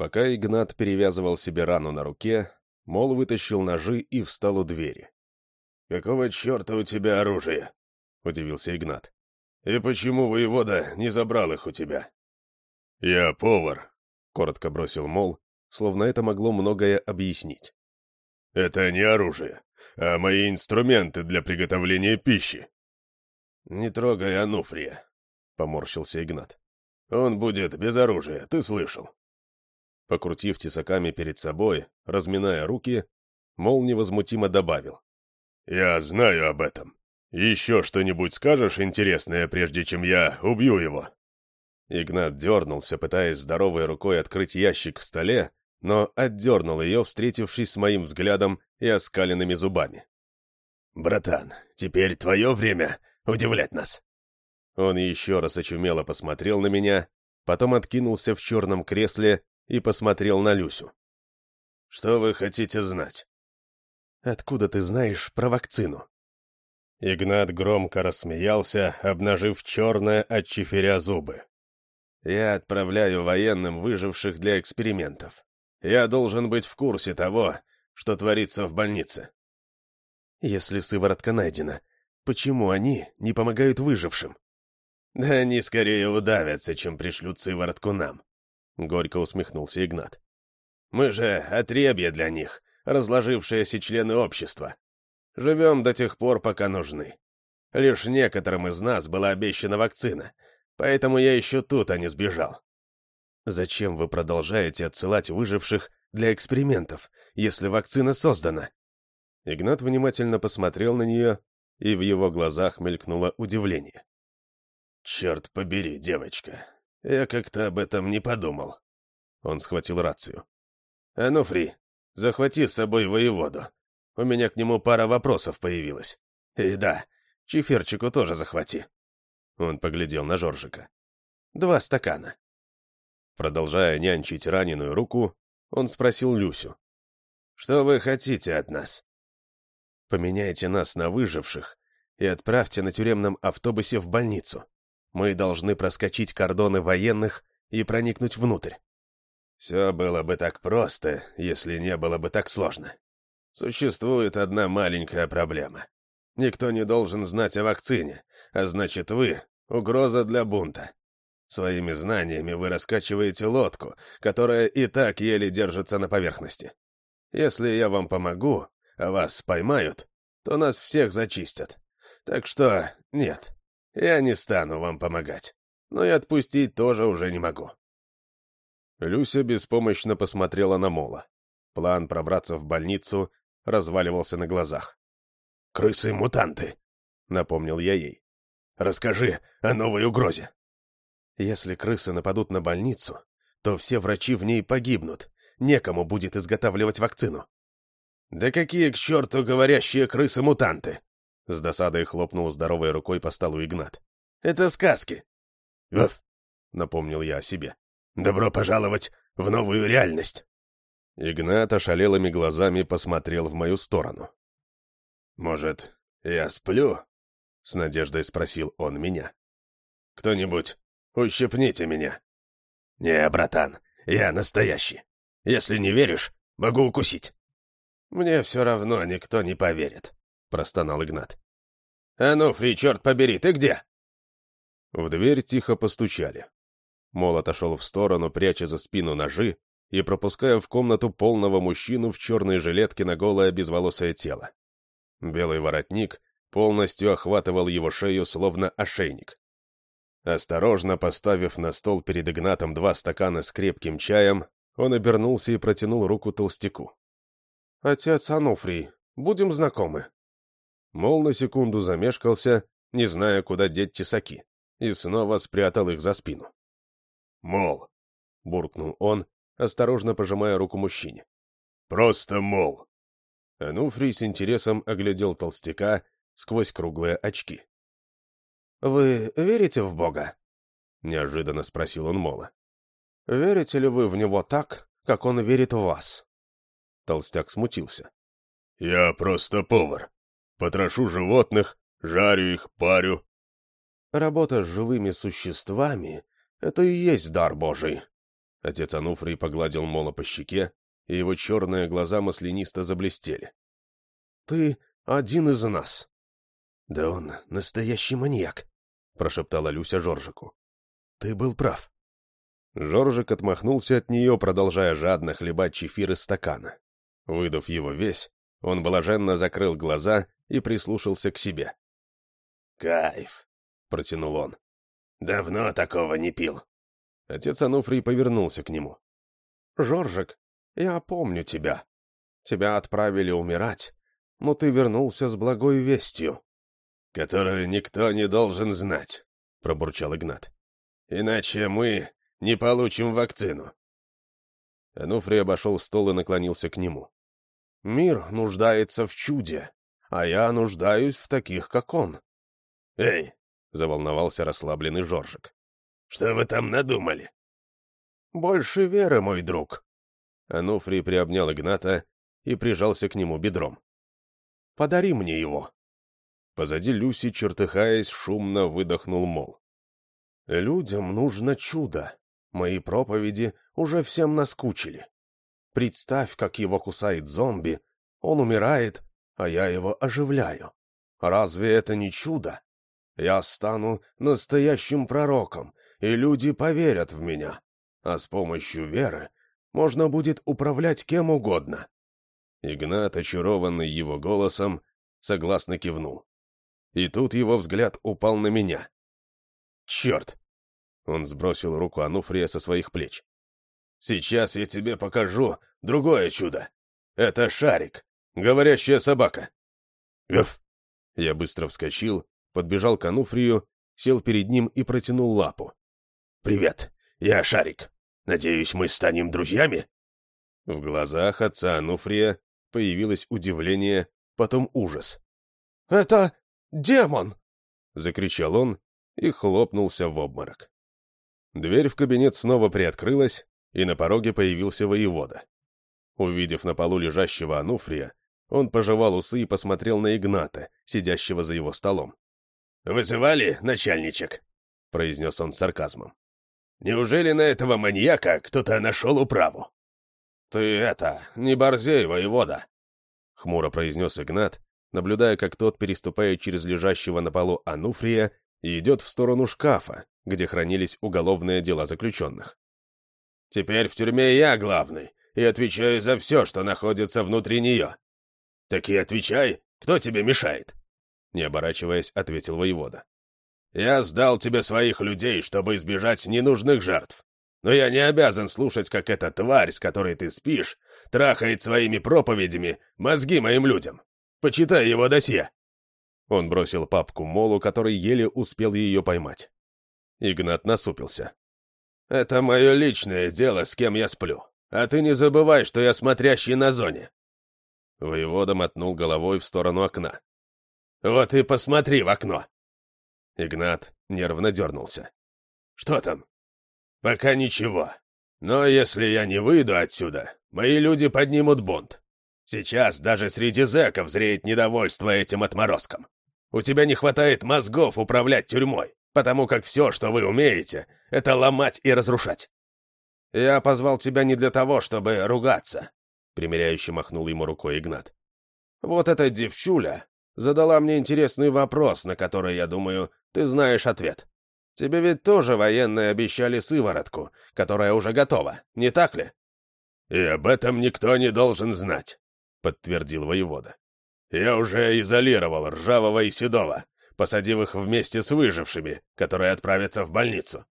Пока Игнат перевязывал себе рану на руке, Мол вытащил ножи и встал у двери. «Какого черта у тебя оружие?» — удивился Игнат. «И почему воевода не забрал их у тебя?» «Я повар», — коротко бросил Мол, словно это могло многое объяснить. «Это не оружие, а мои инструменты для приготовления пищи». «Не трогай Ануфрия», — поморщился Игнат. «Он будет без оружия, ты слышал». Покрутив тесаками перед собой, разминая руки, Мол невозмутимо добавил. «Я знаю об этом. Еще что-нибудь скажешь интересное, прежде чем я убью его?» Игнат дернулся, пытаясь здоровой рукой открыть ящик в столе, но отдернул ее, встретившись с моим взглядом и оскаленными зубами. «Братан, теперь твое время удивлять нас!» Он еще раз очумело посмотрел на меня, потом откинулся в черном кресле и посмотрел на Люсю. «Что вы хотите знать?» «Откуда ты знаешь про вакцину?» Игнат громко рассмеялся, обнажив черное от чиферя зубы. «Я отправляю военным выживших для экспериментов. Я должен быть в курсе того, что творится в больнице». «Если сыворотка найдена, почему они не помогают выжившим?» «Да они скорее удавятся, чем пришлют сыворотку нам. Горько усмехнулся Игнат. «Мы же отребья для них, разложившиеся члены общества. Живем до тех пор, пока нужны. Лишь некоторым из нас была обещана вакцина, поэтому я еще тут, а не сбежал. Зачем вы продолжаете отсылать выживших для экспериментов, если вакцина создана?» Игнат внимательно посмотрел на нее, и в его глазах мелькнуло удивление. «Черт побери, девочка, я как-то об этом не подумал. Он схватил рацию. «Ануфри, захвати с собой воеводу. У меня к нему пара вопросов появилась. И да, чеферчику тоже захвати». Он поглядел на Жоржика. «Два стакана». Продолжая нянчить раненую руку, он спросил Люсю. «Что вы хотите от нас?» «Поменяйте нас на выживших и отправьте на тюремном автобусе в больницу. Мы должны проскочить кордоны военных и проникнуть внутрь. Все было бы так просто, если не было бы так сложно. Существует одна маленькая проблема. Никто не должен знать о вакцине, а значит вы — угроза для бунта. Своими знаниями вы раскачиваете лодку, которая и так еле держится на поверхности. Если я вам помогу, а вас поймают, то нас всех зачистят. Так что нет, я не стану вам помогать, но и отпустить тоже уже не могу». Люся беспомощно посмотрела на Мола. План пробраться в больницу разваливался на глазах. «Крысы-мутанты», — напомнил я ей. «Расскажи о новой угрозе». «Если крысы нападут на больницу, то все врачи в ней погибнут. Некому будет изготавливать вакцину». «Да какие к черту говорящие крысы-мутанты!» С досадой хлопнул здоровой рукой по столу Игнат. «Это сказки!» «Ваф!» — напомнил я о себе. «Добро пожаловать в новую реальность!» Игнат ошалелыми глазами посмотрел в мою сторону. «Может, я сплю?» — с надеждой спросил он меня. «Кто-нибудь, ущипните меня!» «Не, братан, я настоящий. Если не веришь, могу укусить». «Мне все равно никто не поверит», — простонал Игнат. «А ну, черт побери, ты где?» В дверь тихо постучали. Мол отошел в сторону, пряча за спину ножи и пропуская в комнату полного мужчину в черной жилетке на голое безволосое тело. Белый воротник полностью охватывал его шею, словно ошейник. Осторожно поставив на стол перед Игнатом два стакана с крепким чаем, он обернулся и протянул руку толстяку. «Отец Ануфрий, будем знакомы?» Мол на секунду замешкался, не зная, куда деть тесаки, и снова спрятал их за спину. «Мол», — буркнул он, осторожно пожимая руку мужчине. «Просто мол». Ануфрий с интересом оглядел толстяка сквозь круглые очки. «Вы верите в Бога?» — неожиданно спросил он Мола. «Верите ли вы в него так, как он верит в вас?» Толстяк смутился. «Я просто повар. Потрошу животных, жарю их, парю. Работа с живыми существами — это и есть дар Божий. Отец Ануфрий погладил Мола по щеке, и его черные глаза маслянисто заблестели. «Ты один из нас». «Да он настоящий маньяк», — прошептала Люся Жоржику. «Ты был прав». Жоржик отмахнулся от нее, продолжая жадно хлебать чефир из стакана. Выдав его весь, он блаженно закрыл глаза и прислушался к себе. «Кайф», — протянул он. «Давно такого не пил». Отец Ануфрий повернулся к нему. «Жоржик, я помню тебя. Тебя отправили умирать, но ты вернулся с благой вестью». «Которую никто не должен знать», — пробурчал Игнат. «Иначе мы не получим вакцину». Ануфрий обошел стол и наклонился к нему. «Мир нуждается в чуде, а я нуждаюсь в таких, как он». «Эй!» — заволновался расслабленный Жоржик. «Что вы там надумали?» «Больше веры, мой друг». Ануфрий приобнял Игната и прижался к нему бедром. «Подари мне его». Позади Люси, чертыхаясь, шумно выдохнул Мол. «Людям нужно чудо. Мои проповеди уже всем наскучили. Представь, как его кусает зомби. Он умирает, а я его оживляю. Разве это не чудо? Я стану настоящим пророком, и люди поверят в меня. А с помощью веры можно будет управлять кем угодно». Игнат, очарованный его голосом, согласно кивнул. И тут его взгляд упал на меня. «Черт!» Он сбросил руку Ануфрия со своих плеч. «Сейчас я тебе покажу другое чудо. Это шарик, говорящая собака». «Гав!» Я быстро вскочил подбежал к Ануфрию, сел перед ним и протянул лапу. «Привет, я Шарик. Надеюсь, мы станем друзьями?» В глазах отца Ануфрия появилось удивление, потом ужас. «Это демон!» — закричал он и хлопнулся в обморок. Дверь в кабинет снова приоткрылась, и на пороге появился воевода. Увидев на полу лежащего Ануфрия, он пожевал усы и посмотрел на Игната, сидящего за его столом. «Вызывали, начальничек?» — произнес он с сарказмом. «Неужели на этого маньяка кто-то нашел управу?» «Ты это, не борзей, воевода!» — хмуро произнес Игнат, наблюдая, как тот переступает через лежащего на полу Ануфрия и идет в сторону шкафа, где хранились уголовные дела заключенных. «Теперь в тюрьме я главный и отвечаю за все, что находится внутри нее. Так и отвечай, кто тебе мешает?» не оборачиваясь, ответил воевода. «Я сдал тебе своих людей, чтобы избежать ненужных жертв. Но я не обязан слушать, как эта тварь, с которой ты спишь, трахает своими проповедями мозги моим людям. Почитай его досье». Он бросил папку Молу, который еле успел ее поймать. Игнат насупился. «Это мое личное дело, с кем я сплю. А ты не забывай, что я смотрящий на зоне». Воевода мотнул головой в сторону окна. «Вот и посмотри в окно!» Игнат нервно дернулся. «Что там?» «Пока ничего. Но если я не выйду отсюда, мои люди поднимут бунт. Сейчас даже среди зэков зреет недовольство этим отморозком. У тебя не хватает мозгов управлять тюрьмой, потому как все, что вы умеете, это ломать и разрушать. Я позвал тебя не для того, чтобы ругаться», — примиряюще махнул ему рукой Игнат. «Вот эта девчуля задала мне интересный вопрос, на который, я думаю, ты знаешь ответ. Тебе ведь тоже военные обещали сыворотку, которая уже готова, не так ли?» «И об этом никто не должен знать», — подтвердил воевода. «Я уже изолировал Ржавого и Седова, посадив их вместе с выжившими, которые отправятся в больницу».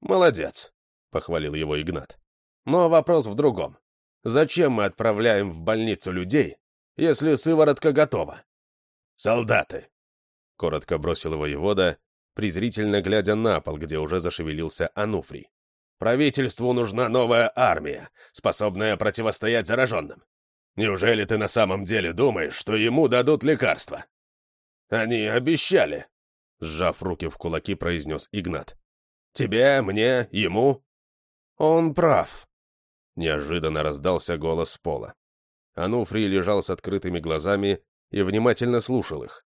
«Молодец», — похвалил его Игнат. «Но вопрос в другом. Зачем мы отправляем в больницу людей, если сыворотка готова? солдаты!» Коротко бросил воевода, презрительно глядя на пол, где уже зашевелился Ануфрий. «Правительству нужна новая армия, способная противостоять зараженным. Неужели ты на самом деле думаешь, что ему дадут лекарства?» «Они обещали», — сжав руки в кулаки, произнес Игнат. «Тебе, мне, ему?» «Он прав», — неожиданно раздался голос с пола. Ануфрий лежал с открытыми глазами и внимательно слушал их.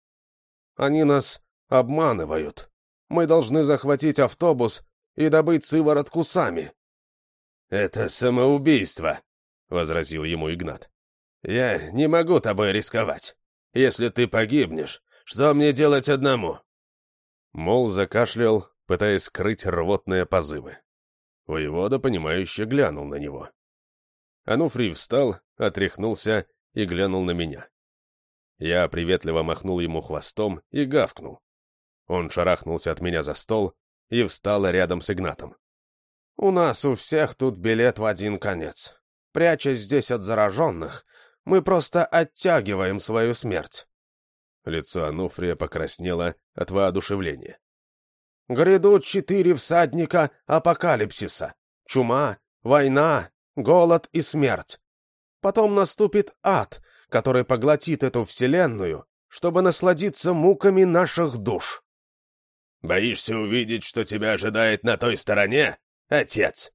«Они нас обманывают. Мы должны захватить автобус и добыть сыворотку сами». «Это самоубийство», — возразил ему Игнат. «Я не могу тобой рисковать. Если ты погибнешь, что мне делать одному?» Мол закашлял, пытаясь скрыть рвотные позывы. Воевода, понимающе глянул на него. Ануфрий встал, отряхнулся и глянул на меня. Я приветливо махнул ему хвостом и гавкнул. Он шарахнулся от меня за стол и встал рядом с Игнатом. «У нас у всех тут билет в один конец. Прячась здесь от зараженных, мы просто оттягиваем свою смерть». Лицо Ануфрия покраснело от воодушевления. «Грядут четыре всадника апокалипсиса. Чума, война, голод и смерть. Потом наступит ад, который поглотит эту вселенную, чтобы насладиться муками наших душ. «Боишься увидеть, что тебя ожидает на той стороне, отец?»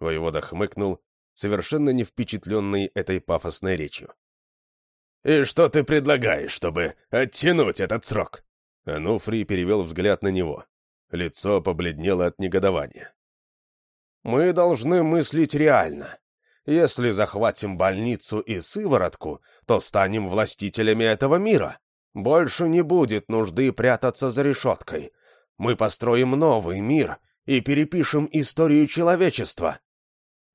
Воевода хмыкнул, совершенно не впечатленный этой пафосной речью. «И что ты предлагаешь, чтобы оттянуть этот срок?» Ануфрий перевел взгляд на него. Лицо побледнело от негодования. «Мы должны мыслить реально. Если захватим больницу и сыворотку, то станем властителями этого мира. Больше не будет нужды прятаться за решеткой. Мы построим новый мир и перепишем историю человечества».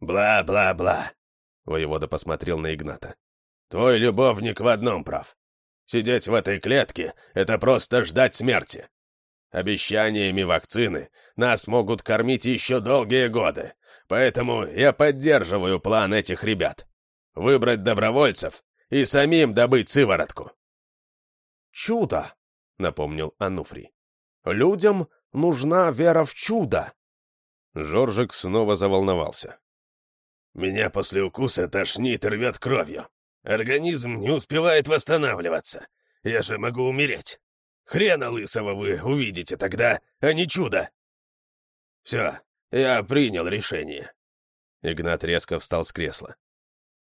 «Бла-бла-бла», — воевода посмотрел на Игната. «Твой любовник в одном прав. Сидеть в этой клетке — это просто ждать смерти. Обещаниями вакцины нас могут кормить еще долгие годы, поэтому я поддерживаю план этих ребят. Выбрать добровольцев и самим добыть сыворотку. «Чудо!» — напомнил Ануфрий. «Людям нужна вера в чудо!» Жоржик снова заволновался. «Меня после укуса тошнит и рвет кровью. Организм не успевает восстанавливаться. Я же могу умереть. Хрена лысого вы увидите тогда, а не чудо!» «Все, я принял решение». Игнат резко встал с кресла.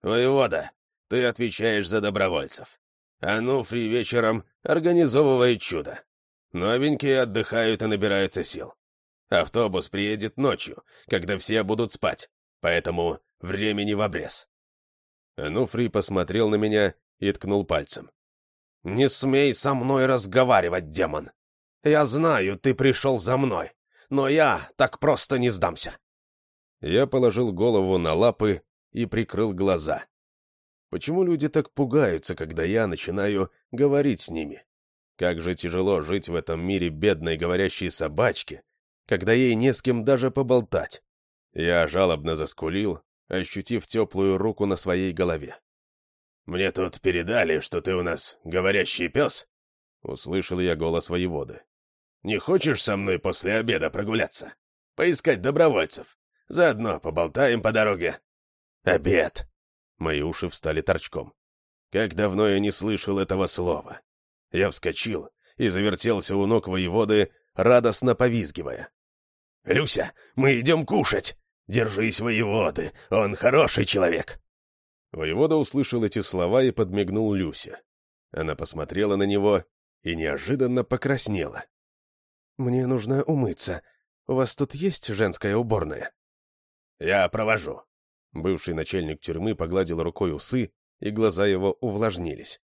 «Воевода, ты отвечаешь за добровольцев. Ануфрий вечером организовывает чудо. Новенькие отдыхают и набираются сил. Автобус приедет ночью, когда все будут спать, поэтому времени в обрез». Ануфрий посмотрел на меня и ткнул пальцем. «Не смей со мной разговаривать, демон. Я знаю, ты пришел за мной, но я так просто не сдамся». Я положил голову на лапы и прикрыл глаза. Почему люди так пугаются, когда я начинаю говорить с ними? Как же тяжело жить в этом мире бедной говорящей собачки, когда ей не с кем даже поболтать. Я жалобно заскулил, ощутив теплую руку на своей голове. «Мне тут передали, что ты у нас говорящий пес?» Услышал я голос воеводы. «Не хочешь со мной после обеда прогуляться? Поискать добровольцев? Заодно поболтаем по дороге». «Обед!» Мои уши встали торчком. Как давно я не слышал этого слова. Я вскочил и завертелся у ног воеводы, радостно повизгивая. «Люся, мы идем кушать! Держись, воеводы, он хороший человек!» Воевода услышал эти слова и подмигнул Люсе. Она посмотрела на него и неожиданно покраснела. «Мне нужно умыться. У вас тут есть женская уборная?» «Я провожу». Бывший начальник тюрьмы погладил рукой усы, и глаза его увлажнились.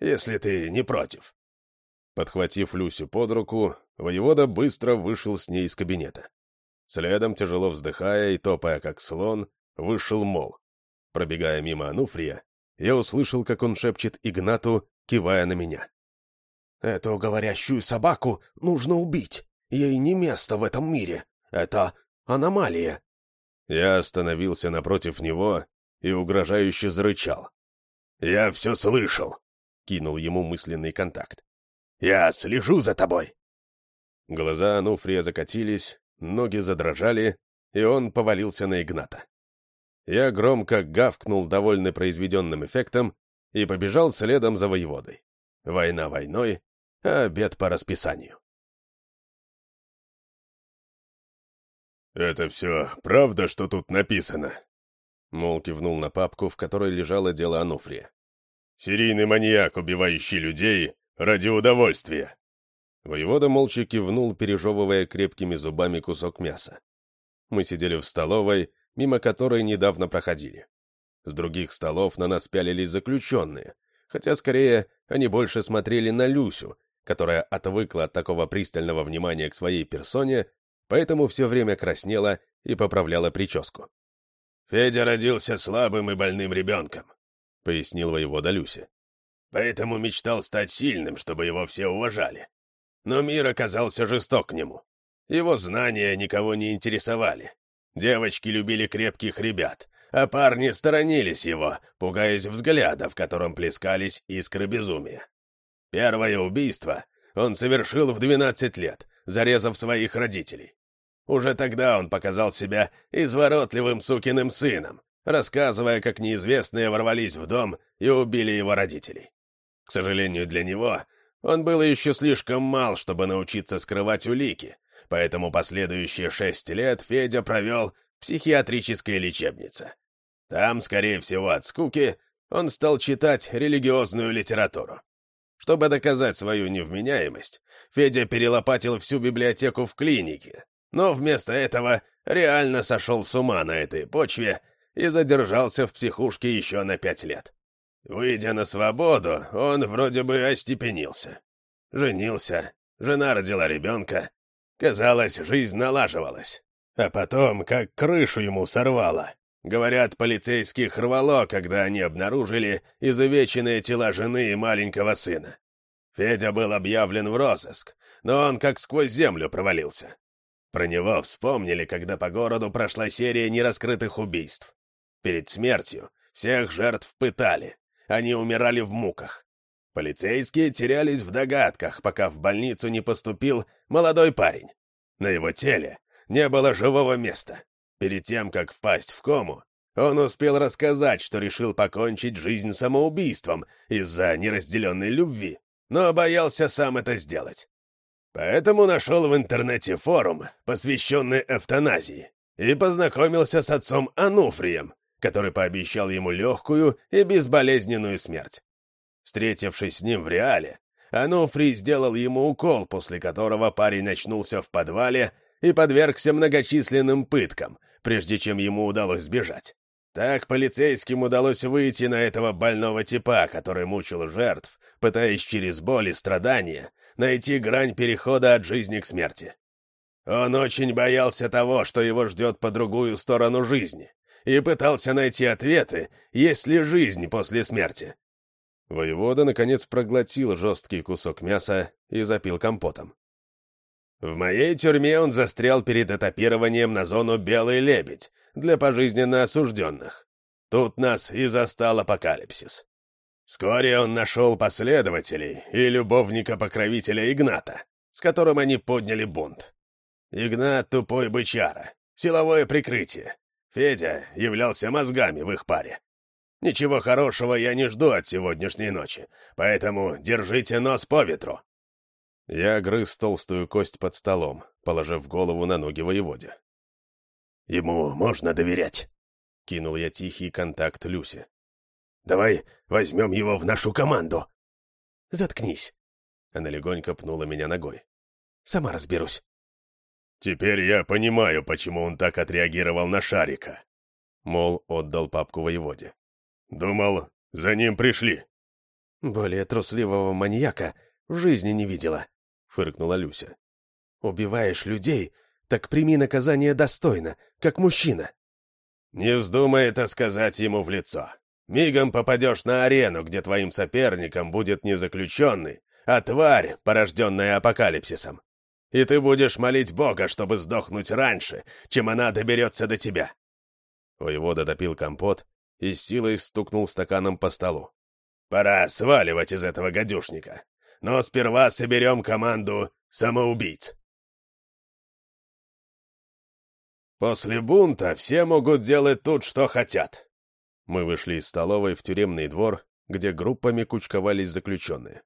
«Если ты не против». Подхватив Люсю под руку, воевода быстро вышел с ней из кабинета. Следом, тяжело вздыхая и топая как слон, вышел Мол. Пробегая мимо Ануфрия, я услышал, как он шепчет Игнату, кивая на меня. «Эту говорящую собаку нужно убить. Ей не место в этом мире. Это аномалия». Я остановился напротив него и угрожающе зарычал. «Я все слышал», — кинул ему мысленный контакт. «Я слежу за тобой». Глаза Ануфрия закатились, ноги задрожали, и он повалился на Игната. Я громко гавкнул, довольный произведенным эффектом, и побежал следом за воеводой. Война войной, а обед по расписанию. «Это все правда, что тут написано?» Мол кивнул на папку, в которой лежало дело Ануфрия. «Серийный маньяк, убивающий людей ради удовольствия». Воевода молча кивнул, пережевывая крепкими зубами кусок мяса. Мы сидели в столовой, мимо которой недавно проходили. С других столов на нас пялились заключенные, хотя скорее они больше смотрели на Люсю, которая отвыкла от такого пристального внимания к своей персоне, поэтому все время краснела и поправляла прическу. «Федя родился слабым и больным ребенком», — пояснил воевода Люся. «Поэтому мечтал стать сильным, чтобы его все уважали. Но мир оказался жесток к нему. Его знания никого не интересовали. Девочки любили крепких ребят, а парни сторонились его, пугаясь взгляда, в котором плескались искры безумия. Первое убийство он совершил в 12 лет, зарезав своих родителей. Уже тогда он показал себя изворотливым сукиным сыном, рассказывая, как неизвестные ворвались в дом и убили его родителей. К сожалению для него, он был еще слишком мал, чтобы научиться скрывать улики, поэтому последующие шесть лет Федя провел в психиатрической лечебнице. Там, скорее всего, от скуки, он стал читать религиозную литературу. Чтобы доказать свою невменяемость, Федя перелопатил всю библиотеку в клинике, но вместо этого реально сошел с ума на этой почве и задержался в психушке еще на пять лет. Выйдя на свободу, он вроде бы остепенился. Женился, жена родила ребенка. Казалось, жизнь налаживалась. А потом, как крышу ему сорвало. Говорят, полицейских рвало, когда они обнаружили изувеченные тела жены и маленького сына. Федя был объявлен в розыск, но он как сквозь землю провалился. Про него вспомнили, когда по городу прошла серия нераскрытых убийств. Перед смертью всех жертв пытали, они умирали в муках. Полицейские терялись в догадках, пока в больницу не поступил молодой парень. На его теле не было живого места. Перед тем, как впасть в кому, он успел рассказать, что решил покончить жизнь самоубийством из-за неразделенной любви, но боялся сам это сделать. Поэтому нашел в интернете форум, посвященный эвтаназии, и познакомился с отцом Ануфрием, который пообещал ему легкую и безболезненную смерть. Встретившись с ним в реале, Ануфрий сделал ему укол, после которого парень очнулся в подвале и подвергся многочисленным пыткам, прежде чем ему удалось сбежать. Так полицейским удалось выйти на этого больного типа, который мучил жертв, пытаясь через боль и страдания найти грань перехода от жизни к смерти. Он очень боялся того, что его ждет по другую сторону жизни, и пытался найти ответы, есть ли жизнь после смерти. Воевода, наконец, проглотил жесткий кусок мяса и запил компотом. В моей тюрьме он застрял перед этапированием на зону «Белый лебедь» для пожизненно осужденных. Тут нас и застал апокалипсис. Вскоре он нашел последователей и любовника-покровителя Игната, с которым они подняли бунт. Игнат — тупой бычара, силовое прикрытие. Федя являлся мозгами в их паре. Ничего хорошего я не жду от сегодняшней ночи, поэтому держите нос по ветру. Я грыз толстую кость под столом, положив голову на ноги воеводе. «Ему можно доверять», — кинул я тихий контакт Люсе. «Давай возьмем его в нашу команду». «Заткнись». Она легонько пнула меня ногой. «Сама разберусь». «Теперь я понимаю, почему он так отреагировал на Шарика». Мол, отдал папку воеводе. «Думал, за ним пришли». «Более трусливого маньяка в жизни не видела», — фыркнула Люся. «Убиваешь людей, так прими наказание достойно, как мужчина». «Не вздумай это сказать ему в лицо. Мигом попадешь на арену, где твоим соперником будет не заключенный, а тварь, порожденная апокалипсисом. И ты будешь молить Бога, чтобы сдохнуть раньше, чем она доберется до тебя». Воевода допил компот и с силой стукнул стаканом по столу. «Пора сваливать из этого гадюшника но сперва соберем команду самоубийц. После бунта все могут делать тут, что хотят. Мы вышли из столовой в тюремный двор, где группами кучковались заключенные.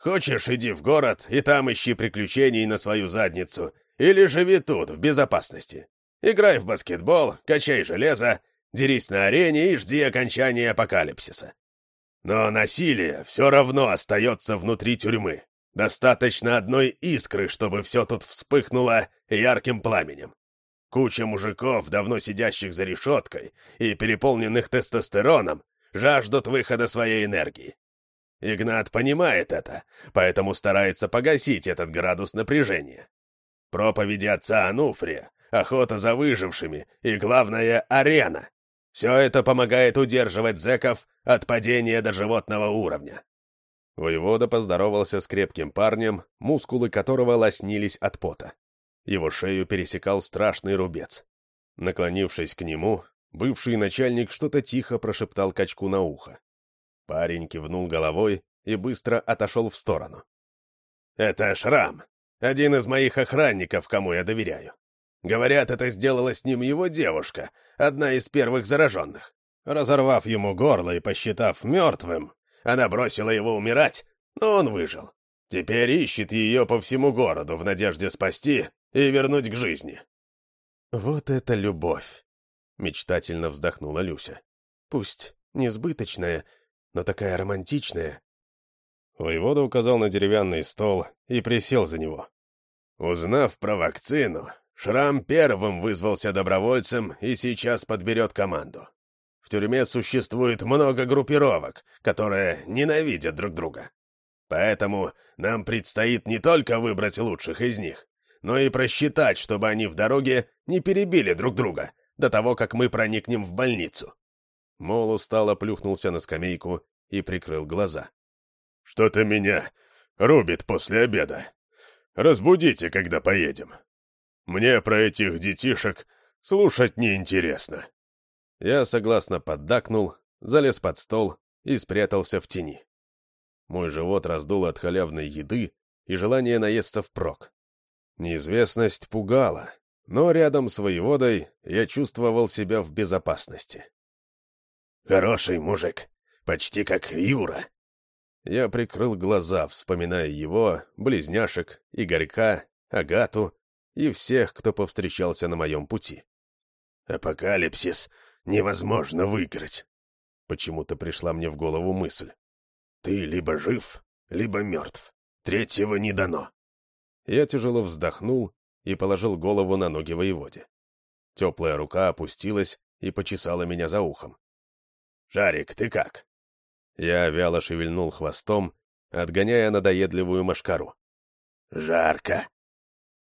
Хочешь, иди в город и там ищи приключений на свою задницу, или живи тут, в безопасности. Играй в баскетбол, качай железо, дерись на арене и жди окончания апокалипсиса. Но насилие все равно остается внутри тюрьмы. Достаточно одной искры, чтобы все тут вспыхнуло ярким пламенем. Куча мужиков, давно сидящих за решеткой и переполненных тестостероном, жаждут выхода своей энергии. Игнат понимает это, поэтому старается погасить этот градус напряжения. Проповеди отца Ануфрия, охота за выжившими и, главное, арена. Все это помогает удерживать зэков от падения до животного уровня. Воевода поздоровался с крепким парнем, мускулы которого лоснились от пота. Его шею пересекал страшный рубец. Наклонившись к нему, бывший начальник что-то тихо прошептал качку на ухо. Парень кивнул головой и быстро отошел в сторону. «Это Шрам, один из моих охранников, кому я доверяю. Говорят, это сделала с ним его девушка, одна из первых зараженных. Разорвав ему горло и посчитав мертвым, она бросила его умирать, но он выжил. Теперь ищет ее по всему городу в надежде спасти и вернуть к жизни». «Вот это любовь!» — мечтательно вздохнула Люся. «Пусть несбыточная, но такая романтичная. Воевода указал на деревянный стол и присел за него. Узнав про вакцину, Шрам первым вызвался добровольцем и сейчас подберет команду. В тюрьме существует много группировок, которые ненавидят друг друга. Поэтому нам предстоит не только выбрать лучших из них, но и просчитать, чтобы они в дороге не перебили друг друга до того, как мы проникнем в больницу. Мол устало плюхнулся на скамейку и прикрыл глаза. «Что-то меня рубит после обеда. Разбудите, когда поедем. Мне про этих детишек слушать неинтересно». Я согласно поддакнул, залез под стол и спрятался в тени. Мой живот раздул от халявной еды и желание наесться впрок. Неизвестность пугала, но рядом с воеводой я чувствовал себя в безопасности. Хороший мужик, почти как Юра. Я прикрыл глаза, вспоминая его, близняшек, Игорька, Агату и всех, кто повстречался на моем пути. «Апокалипсис невозможно выиграть», — почему-то пришла мне в голову мысль. «Ты либо жив, либо мертв. Третьего не дано». Я тяжело вздохнул и положил голову на ноги воеводе. Теплая рука опустилась и почесала меня за ухом. «Жарик, ты как?» Я вяло шевельнул хвостом, отгоняя надоедливую машкару. «Жарко!»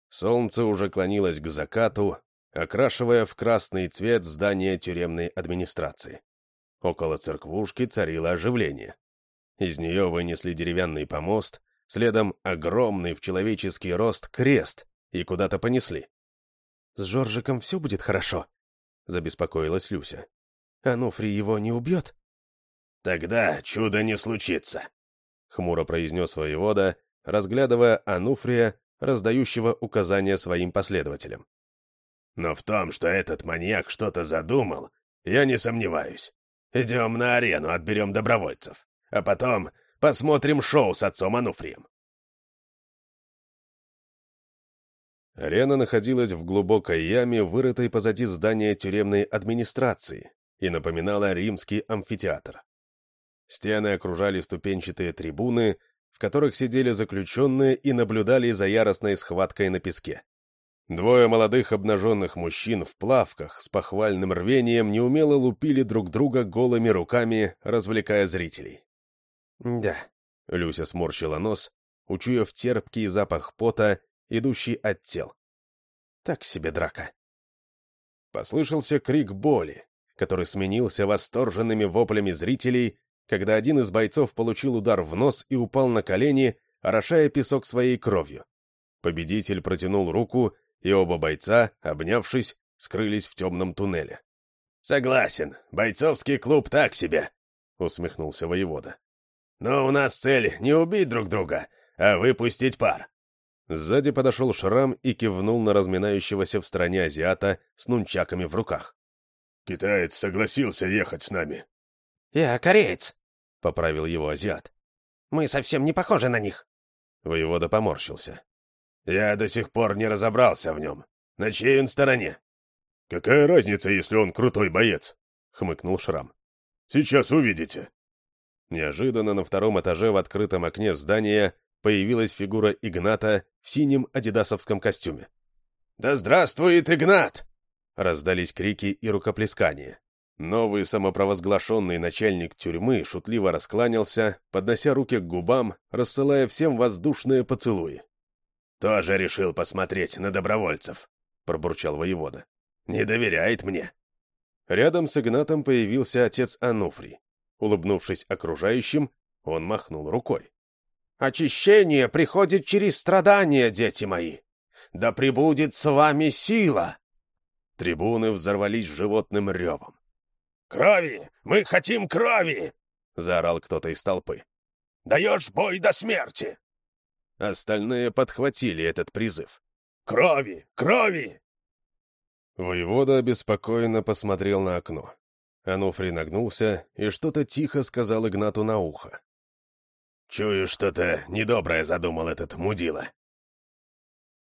Солнце уже клонилось к закату, окрашивая в красный цвет здание тюремной администрации. Около церквушки царило оживление. Из нее вынесли деревянный помост, следом огромный в человеческий рост крест и куда-то понесли. «С Жоржиком все будет хорошо?» — забеспокоилась Люся. Ануфрий его не убьет?» «Тогда чудо не случится», — хмуро произнес воевода, разглядывая Ануфрия, раздающего указания своим последователям. «Но в том, что этот маньяк что-то задумал, я не сомневаюсь. Идем на арену, отберем добровольцев, а потом посмотрим шоу с отцом Ануфрием». Арена находилась в глубокой яме, вырытой позади здания тюремной администрации, и напоминала римский амфитеатр. Стены окружали ступенчатые трибуны, в которых сидели заключенные и наблюдали за яростной схваткой на песке. Двое молодых обнаженных мужчин в плавках с похвальным рвением неумело лупили друг друга голыми руками, развлекая зрителей. «Да», — Люся сморщила нос, учуяв терпкий запах пота, идущий от тел. «Так себе драка». Послышался крик боли, который сменился восторженными воплями зрителей, когда один из бойцов получил удар в нос и упал на колени, орошая песок своей кровью. Победитель протянул руку, и оба бойца, обнявшись, скрылись в темном туннеле. «Согласен, бойцовский клуб так себе», — усмехнулся воевода. «Но у нас цель не убить друг друга, а выпустить пар». Сзади подошел Шрам и кивнул на разминающегося в стороне азиата с нунчаками в руках. Китаец согласился ехать с нами». «Я кореец», — поправил его азиат. «Мы совсем не похожи на них». Воевода поморщился. «Я до сих пор не разобрался в нем. На чьей он стороне?» «Какая разница, если он крутой боец?» — хмыкнул Шрам. «Сейчас увидите». Неожиданно на втором этаже в открытом окне здания появилась фигура Игната в синем адидасовском костюме. Да здравствует Игнат!» Раздались крики и рукоплескания. Новый самопровозглашенный начальник тюрьмы шутливо раскланялся, поднося руки к губам, рассылая всем воздушные поцелуи. «Тоже решил посмотреть на добровольцев», — пробурчал воевода. «Не доверяет мне». Рядом с Игнатом появился отец Ануфрий. Улыбнувшись окружающим, он махнул рукой. «Очищение приходит через страдания, дети мои! Да пребудет с вами сила!» Трибуны взорвались животным ревом. «Крови! Мы хотим крови!» — заорал кто-то из толпы. «Даешь бой до смерти!» Остальные подхватили этот призыв. «Крови! Крови!» Воевода обеспокоенно посмотрел на окно. Ануфрий нагнулся и что-то тихо сказал Игнату на ухо. «Чую, что-то недоброе задумал этот мудила».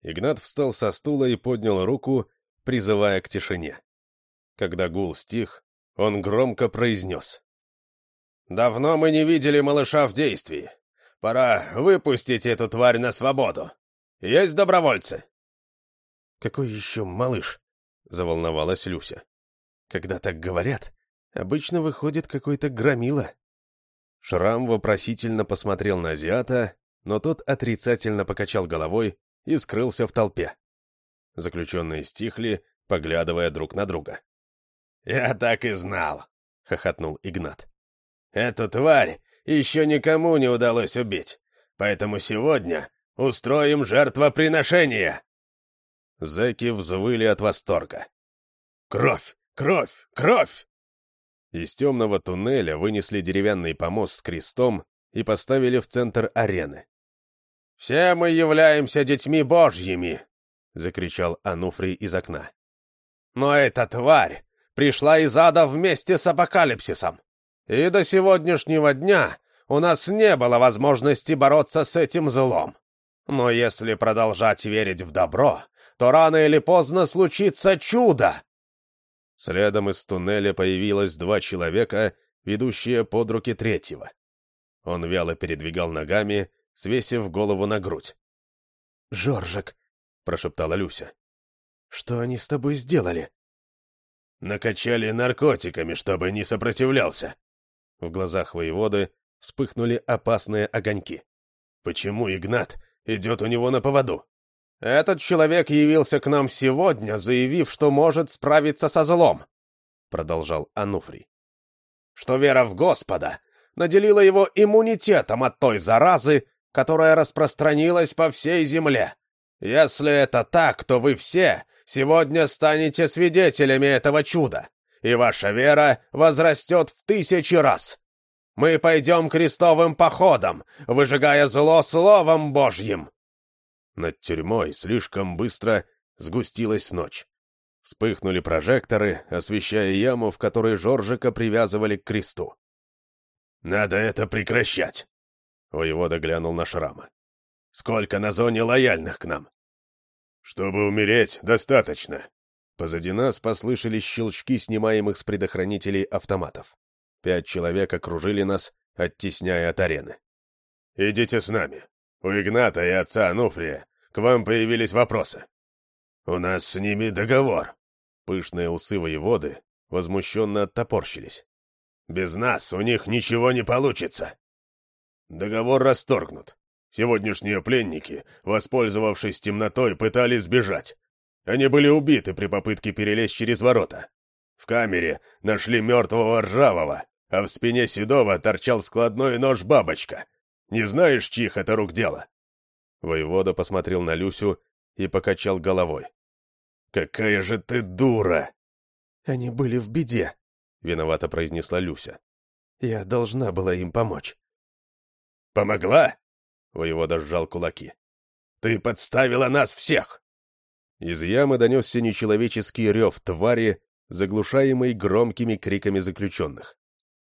Игнат встал со стула и поднял руку, призывая к тишине. Когда гул стих, он громко произнес. «Давно мы не видели малыша в действии. Пора выпустить эту тварь на свободу. Есть добровольцы?» «Какой еще малыш?» — заволновалась Люся. «Когда так говорят, обычно выходит какой-то громила». Шрам вопросительно посмотрел на азиата, но тот отрицательно покачал головой и скрылся в толпе. Заключенные стихли, поглядывая друг на друга. «Я так и знал», — хохотнул Игнат. «Эту тварь еще никому не удалось убить, поэтому сегодня устроим жертвоприношение!» Зэки взвыли от восторга. «Кровь! Кровь! Кровь!» Из темного туннеля вынесли деревянный помост с крестом и поставили в центр арены. «Все мы являемся детьми божьими!» — закричал Ануфрий из окна. «Но эта тварь пришла из ада вместе с апокалипсисом. И до сегодняшнего дня у нас не было возможности бороться с этим злом. Но если продолжать верить в добро, то рано или поздно случится чудо. Следом из туннеля появилось два человека, ведущие под руки третьего. Он вяло передвигал ногами, свесив голову на грудь. «Жоржик», — прошептала Люся, — «что они с тобой сделали?» Накачали наркотиками, чтобы не сопротивлялся. В глазах воеводы вспыхнули опасные огоньки. Почему Игнат идет у него на поводу? Этот человек явился к нам сегодня, заявив, что может справиться со злом, продолжал Ануфрий. Что вера в Господа наделила его иммунитетом от той заразы, которая распространилась по всей земле. Если это так, то вы все сегодня станете свидетелями этого чуда, и ваша вера возрастет в тысячи раз. Мы пойдем крестовым походом, выжигая зло словом Божьим». Над тюрьмой слишком быстро сгустилась ночь. Вспыхнули прожекторы, освещая яму, в которой Жоржика привязывали к кресту. «Надо это прекращать!» Воевода глянул на шрама. «Сколько на зоне лояльных к нам?» «Чтобы умереть, достаточно». Позади нас послышались щелчки снимаемых с предохранителей автоматов. Пять человек окружили нас, оттесняя от арены. «Идите с нами. У Игната и отца Ануфрия к вам появились вопросы. У нас с ними договор». Пышные усы воеводы возмущенно оттопорщились. «Без нас у них ничего не получится». Договор расторгнут. Сегодняшние пленники, воспользовавшись темнотой, пытались сбежать. Они были убиты при попытке перелезть через ворота. В камере нашли мертвого ржавого, а в спине Седова торчал складной нож-бабочка. Не знаешь, чьих это рук дело?» Воевода посмотрел на Люсю и покачал головой. «Какая же ты дура!» «Они были в беде», — виновато произнесла Люся. «Я должна была им помочь». «Помогла?» Воевода сжал кулаки. «Ты подставила нас всех!» Из ямы донесся нечеловеческий рев твари, заглушаемый громкими криками заключенных.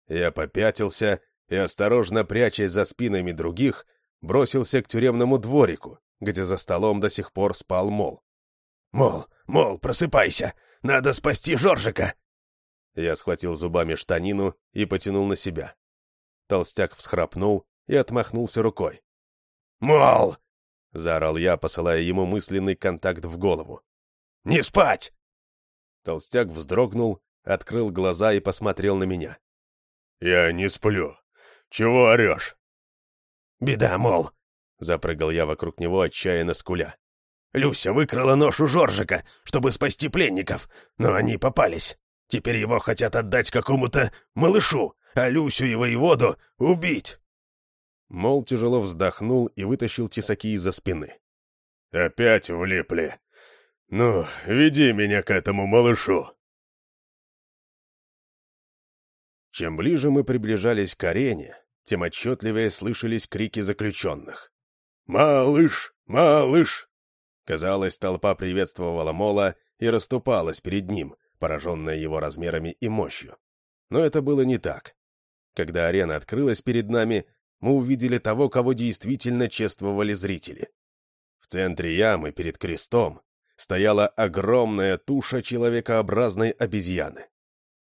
Я попятился и, осторожно прячась за спинами других, бросился к тюремному дворику, где за столом до сих пор спал Мол. «Мол, Мол, просыпайся! Надо спасти Жоржика!» Я схватил зубами штанину и потянул на себя. Толстяк всхрапнул и отмахнулся рукой. «Мол!» — заорал я, посылая ему мысленный контакт в голову. Не спать!» Толстяк вздрогнул, открыл глаза и посмотрел на меня. «Я не сплю. Чего орешь?» «Беда, мол!» — запрыгал я вокруг него, отчаянно скуля. «Люся выкрала нож у Жоржика, чтобы спасти пленников, но они попались. Теперь его хотят отдать какому-то малышу, а Люсю и воеводу убить!» Мол тяжело вздохнул и вытащил тесаки из-за спины. «Опять влипли. Ну, веди меня к этому малышу!» Чем ближе мы приближались к арене, тем отчетливее слышались крики заключенных. «Малыш! Малыш!» Казалось, толпа приветствовала Мола и расступалась перед ним, пораженная его размерами и мощью. Но это было не так. Когда арена открылась перед нами, мы увидели того, кого действительно чествовали зрители. В центре ямы, перед крестом, стояла огромная туша человекообразной обезьяны.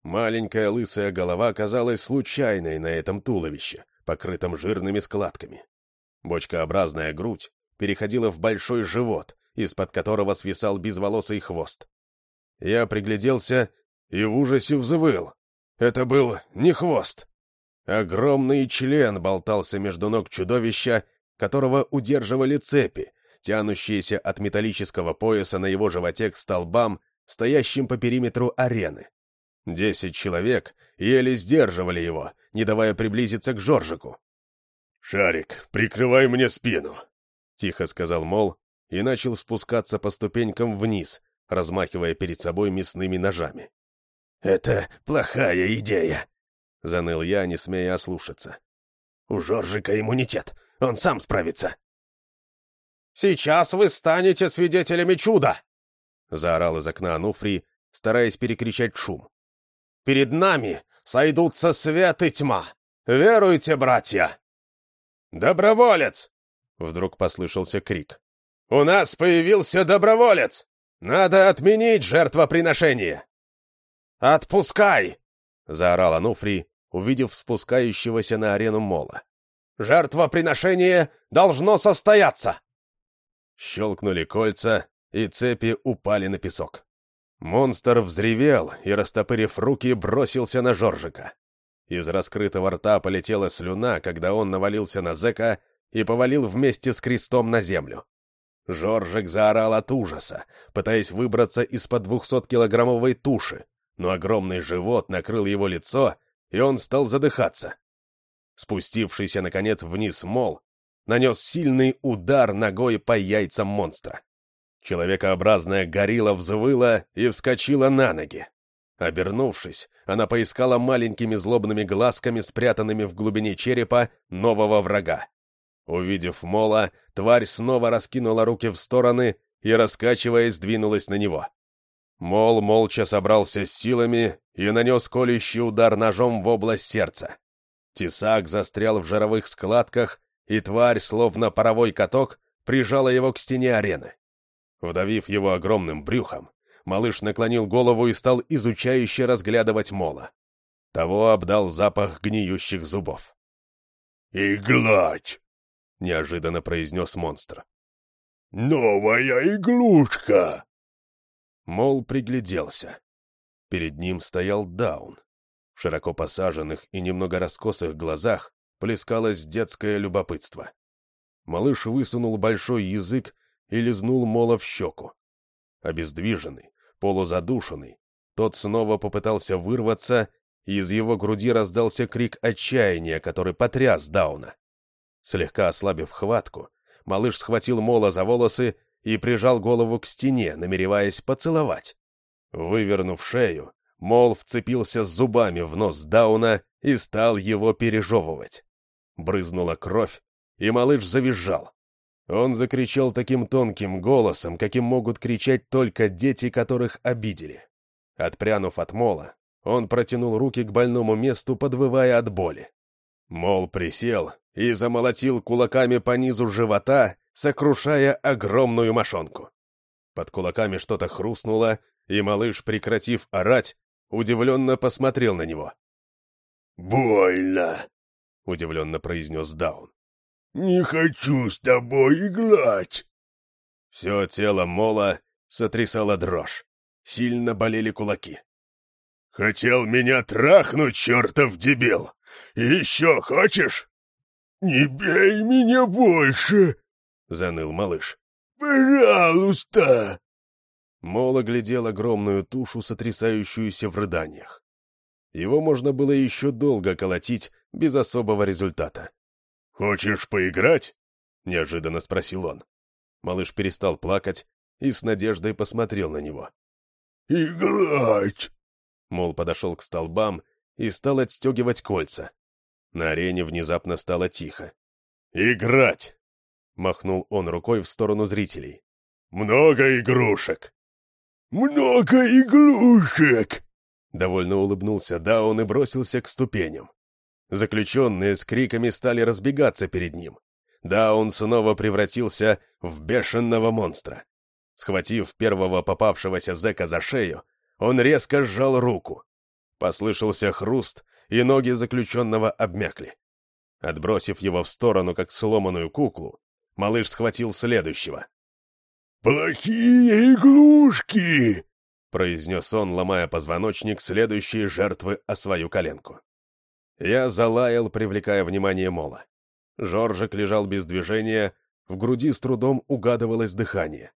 Маленькая лысая голова казалась случайной на этом туловище, покрытом жирными складками. Бочкообразная грудь переходила в большой живот, из-под которого свисал безволосый хвост. Я пригляделся и в ужасе взвыл. Это был не хвост. Огромный член болтался между ног чудовища, которого удерживали цепи, тянущиеся от металлического пояса на его животе к столбам, стоящим по периметру арены. Десять человек еле сдерживали его, не давая приблизиться к Жоржику. «Шарик, прикрывай мне спину!» — тихо сказал Мол и начал спускаться по ступенькам вниз, размахивая перед собой мясными ножами. «Это плохая идея», — заныл я, не смея ослушаться. «У Жоржика иммунитет, он сам справится». «Сейчас вы станете свидетелями чуда!» — заорал из окна Ануфрий, стараясь перекричать шум. Перед нами сойдутся свет и тьма. Веруйте, братья!» «Доброволец!» — вдруг послышался крик. «У нас появился доброволец! Надо отменить жертвоприношение!» «Отпускай!» — заорал Ануфрий, увидев спускающегося на арену мола. «Жертвоприношение должно состояться!» Щелкнули кольца, и цепи упали на песок. Монстр взревел и, растопырив руки, бросился на Жоржика. Из раскрытого рта полетела слюна, когда он навалился на зэка и повалил вместе с крестом на землю. Жоржик заорал от ужаса, пытаясь выбраться из-под двухсоткилограммовой туши, но огромный живот накрыл его лицо, и он стал задыхаться. Спустившийся, наконец, вниз мол нанес сильный удар ногой по яйцам монстра. Человекообразная горилла взвыла и вскочила на ноги. Обернувшись, она поискала маленькими злобными глазками, спрятанными в глубине черепа, нового врага. Увидев мола, тварь снова раскинула руки в стороны и, раскачиваясь, двинулась на него. Мол молча собрался с силами и нанес колющий удар ножом в область сердца. Тесак застрял в жировых складках, и тварь, словно паровой каток, прижала его к стене арены. Вдавив его огромным брюхом, малыш наклонил голову и стал изучающе разглядывать мола. Того обдал запах гниющих зубов. «И гладь!» — неожиданно произнес монстр. «Новая иглушка!» Мол пригляделся. Перед ним стоял Даун. В широко посаженных и немного раскосых глазах плескалось детское любопытство. Малыш высунул большой язык и лизнул Мола в щеку. Обездвиженный, полузадушенный, тот снова попытался вырваться, и из его груди раздался крик отчаяния, который потряс Дауна. Слегка ослабив хватку, малыш схватил Мола за волосы и прижал голову к стене, намереваясь поцеловать. Вывернув шею, Мол вцепился зубами в нос Дауна и стал его пережевывать. Брызнула кровь, и малыш завизжал. Он закричал таким тонким голосом, каким могут кричать только дети, которых обидели. Отпрянув от мола, он протянул руки к больному месту, подвывая от боли. Мол присел и замолотил кулаками по низу живота, сокрушая огромную мошонку. Под кулаками что-то хрустнуло, и малыш, прекратив орать, удивленно посмотрел на него. «Больно!» — удивленно произнес Даун. «Не хочу с тобой играть!» Все тело Мола Сотрясала дрожь. Сильно болели кулаки. «Хотел меня трахнуть, чертов дебил! Еще хочешь? Не бей меня больше!» — заныл малыш. «Пожалуйста!» Мола глядел огромную тушу, сотрясающуюся в рыданиях. Его можно было еще долго колотить, без особого результата. «Хочешь поиграть?» — неожиданно спросил он. Малыш перестал плакать и с надеждой посмотрел на него. «Играть!» Мол подошел к столбам и стал отстегивать кольца. На арене внезапно стало тихо. «Играть!» — махнул он рукой в сторону зрителей. «Много игрушек!» «Много игрушек!» Довольно улыбнулся Даун и бросился к ступеням. Заключенные с криками стали разбегаться перед ним. Даун снова превратился в бешеного монстра. Схватив первого попавшегося зэка за шею, он резко сжал руку. Послышался хруст, и ноги заключенного обмякли. Отбросив его в сторону, как сломанную куклу, малыш схватил следующего. «Плохие игрушки!» — произнес он, ломая позвоночник следующей жертвы о свою коленку. Я залаял, привлекая внимание Мола. Жоржик лежал без движения, в груди с трудом угадывалось дыхание.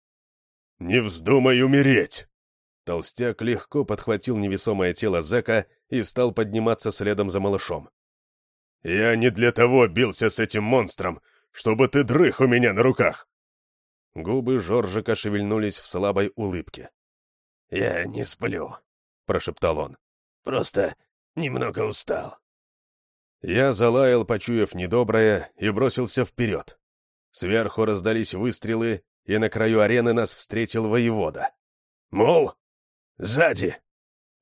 «Не вздумай умереть!» Толстяк легко подхватил невесомое тело зэка и стал подниматься следом за малышом. «Я не для того бился с этим монстром, чтобы ты дрых у меня на руках!» Губы Жоржика шевельнулись в слабой улыбке. «Я не сплю», — прошептал он. «Просто немного устал». Я залаял, почуяв недоброе, и бросился вперед. Сверху раздались выстрелы, и на краю арены нас встретил воевода. «Мол, сзади!»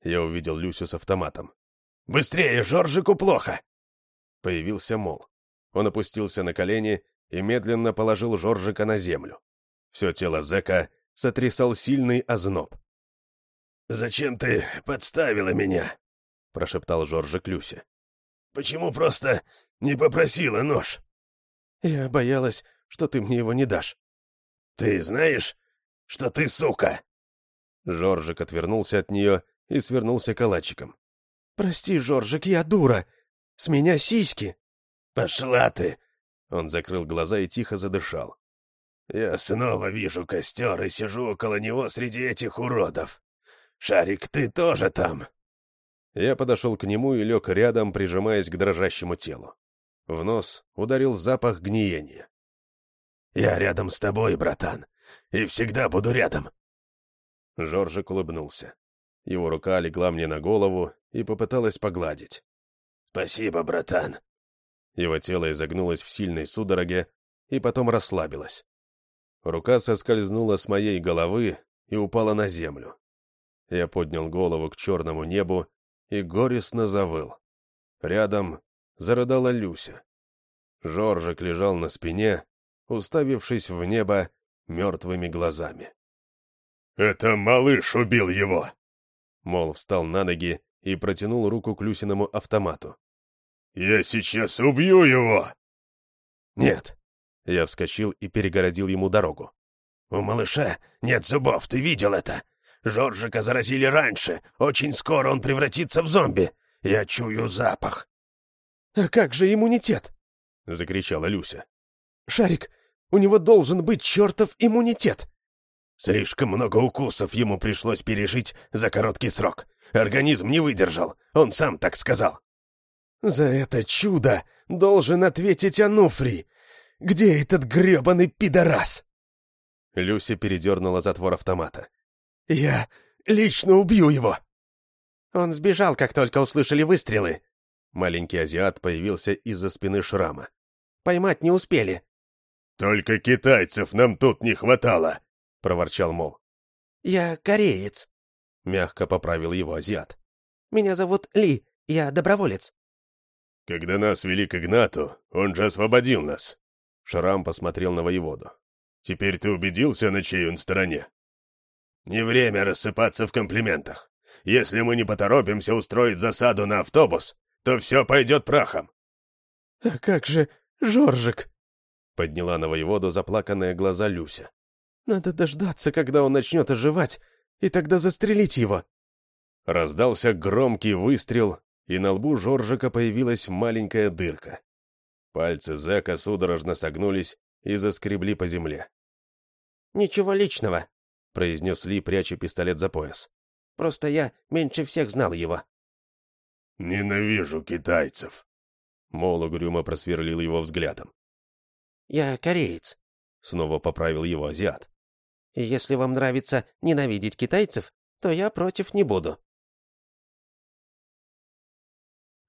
Я увидел Люсю с автоматом. «Быстрее, Жоржику плохо!» Появился Мол. Он опустился на колени и медленно положил Жоржика на землю. Все тело зэка сотрясал сильный озноб. «Зачем ты подставила меня?» — прошептал Жоржик Люсе. «Почему просто не попросила нож?» «Я боялась, что ты мне его не дашь». «Ты знаешь, что ты сука?» Жоржик отвернулся от нее и свернулся калачиком. «Прости, Жоржик, я дура. С меня сиськи». «Пошла ты!» Он закрыл глаза и тихо задышал. «Я снова вижу костер и сижу около него среди этих уродов. «Шарик, ты тоже там?» Я подошел к нему и лег рядом, прижимаясь к дрожащему телу. В нос ударил запах гниения. «Я рядом с тобой, братан, и всегда буду рядом!» Жоржик улыбнулся. Его рука легла мне на голову и попыталась погладить. «Спасибо, братан!» Его тело изогнулось в сильной судороге и потом расслабилось. Рука соскользнула с моей головы и упала на землю. Я поднял голову к черному небу и горестно завыл. Рядом зарыдала Люся. Жоржик лежал на спине, уставившись в небо мертвыми глазами. «Это малыш убил его!» Мол встал на ноги и протянул руку к Люсиному автомату. «Я сейчас убью его!» «Нет!» Я вскочил и перегородил ему дорогу. «У малыша нет зубов, ты видел это? Жоржика заразили раньше. Очень скоро он превратится в зомби. Я чую запах». «А как же иммунитет?» — закричала Люся. «Шарик, у него должен быть чертов иммунитет!» Слишком много укусов ему пришлось пережить за короткий срок. Организм не выдержал, он сам так сказал. «За это чудо должен ответить Ануфрий! Где этот гребаный пидорас?» Люся передернула затвор автомата. «Я лично убью его!» Он сбежал, как только услышали выстрелы. Маленький азиат появился из-за спины шрама. Поймать не успели. «Только китайцев нам тут не хватало!» — проворчал Мол. «Я кореец», — мягко поправил его азиат. «Меня зовут Ли, я доброволец». «Когда нас вели к Игнату, он же освободил нас». Шрам посмотрел на воеводу. «Теперь ты убедился, на чьей он стороне?» Не время рассыпаться в комплиментах. Если мы не поторопимся устроить засаду на автобус, то все пойдет прахом. — А как же Жоржик? — подняла на воеводу заплаканные глаза Люся. Надо дождаться, когда он начнет оживать, и тогда застрелить его». Раздался громкий выстрел, и на лбу Жоржика появилась маленькая дырка. Пальцы Зека судорожно согнулись и заскребли по земле. «Ничего личного», — произнес Ли, пряча пистолет за пояс. «Просто я меньше всех знал его». «Ненавижу китайцев», — Мол угрюмо просверлил его взглядом. «Я кореец», — снова поправил его азиат. «И если вам нравится ненавидеть китайцев, то я против не буду».